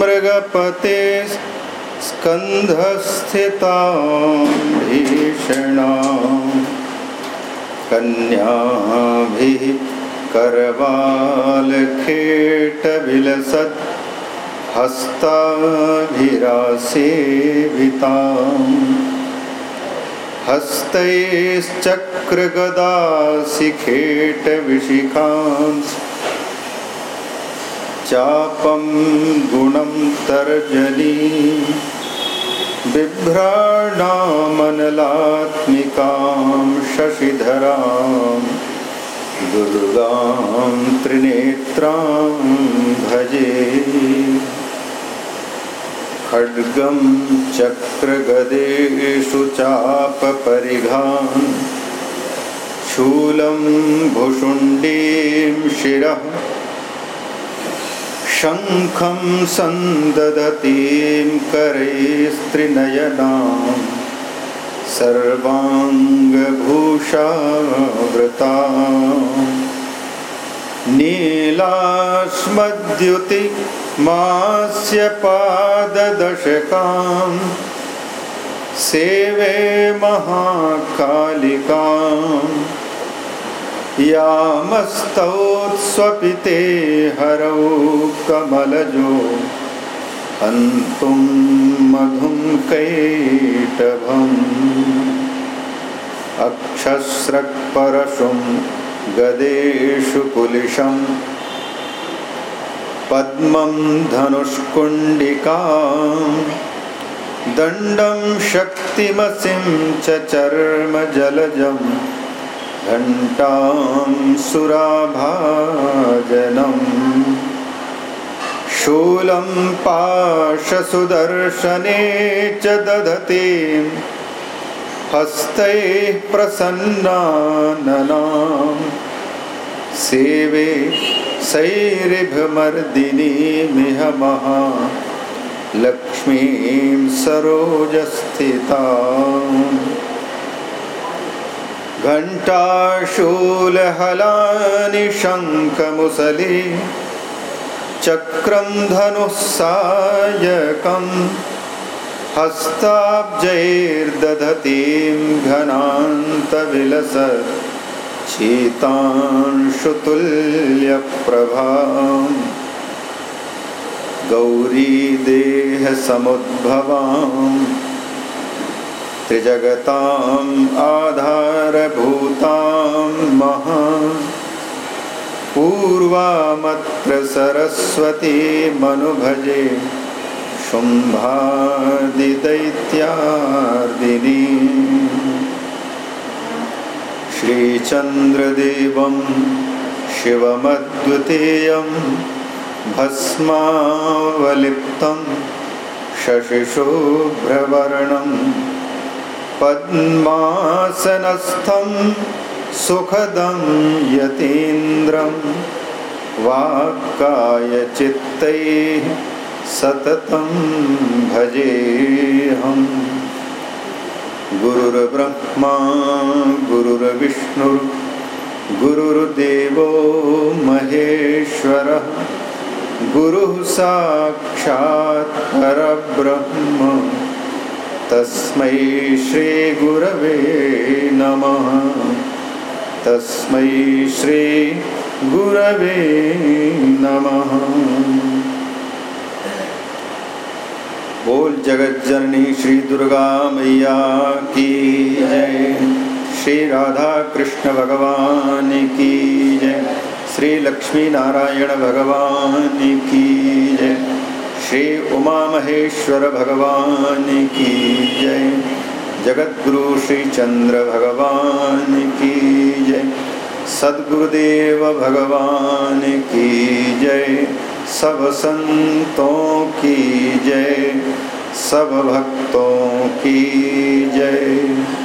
मृगपते स्कन्धस्थितां भीषणां कन्याभिः करवालखेटविलसत् हस्ताभिरासेविताम् हस्तैश्चक्रगदाशिखेटविशिखांस् चापं गुणं तर्जनी बिभ्राणामनलात्मिकां शशिधरां दुर्गां त्रिनेत्रां भजे। खड्गं चक्रगदेषु चापपरिघान् शूलं भुषुण्डीं शिरः। शङ्खं सन्ददतीं करैस्त्रिनयनां सर्वाङ्गभूषावृता। नीलास्मद्युतिमास्य पाददशकां। सेवे महाकालिकाम् यामस्तौत्स्वपिते हरौ कमलजो। हन्तुं मधुं कैटभम्। अक्षस्रक्परशुं गदेषु कुलिशं पद्मं धनुष्कुण्डिकां। दण्डं शक्तिमसिं च चर्मजलजम् घण्टां सुराभाजनम् शूलं पाशसुदर्शने च दधति हस्तैः प्रसन्नाननां सेवे सैरिभमर्दिनीमिह महा लक्ष्मीं सरोजस्थिताम् घण्टाशूलहलानि शङ्खमुसले। चक्रं धनुः हस्ताब्जैर्दधतीं घनान्तविलसत् शीतांशुतुल्यप्रभाम् गौरीदेहसमुद्भवाम् त्रिजगताम् आधारभूतां महा पूर्वामत्र सरस्वती मनुभजे शुम्भादिदैत्यार्दिनी श्रीचन्द्रदेवं शिवमद्वितीयं भस्मावलिप्तं शशिशुभ्रवर्णम् पद्मासनस्थं सुखदं यतीन्द्रं वाक्कायचित्तैः सततं भजेऽहम् गुरुर्ब्रह्मा गुरुर्विष्णुर् गुरुर्देवो महेश्वरः। गुरुः साक्षात् परब्रह्म। तस्मै श्रीगुरवे नमः। तस्मै श्रीगुरवे नमः। बोल जगत जननी श्री दुर्गा मैया की जय। श्री राधा कृष्ण भगवान की जय। श्री लक्ष्मी नारायण भगवान की जय। श्री उमा महेश्वर भगवान की जय। जगद्गुरु श्री चंद्र भगवान की जय। सदगुरुदेव भगवान की जय। सब संतों की जय। सब भक्तों की जय।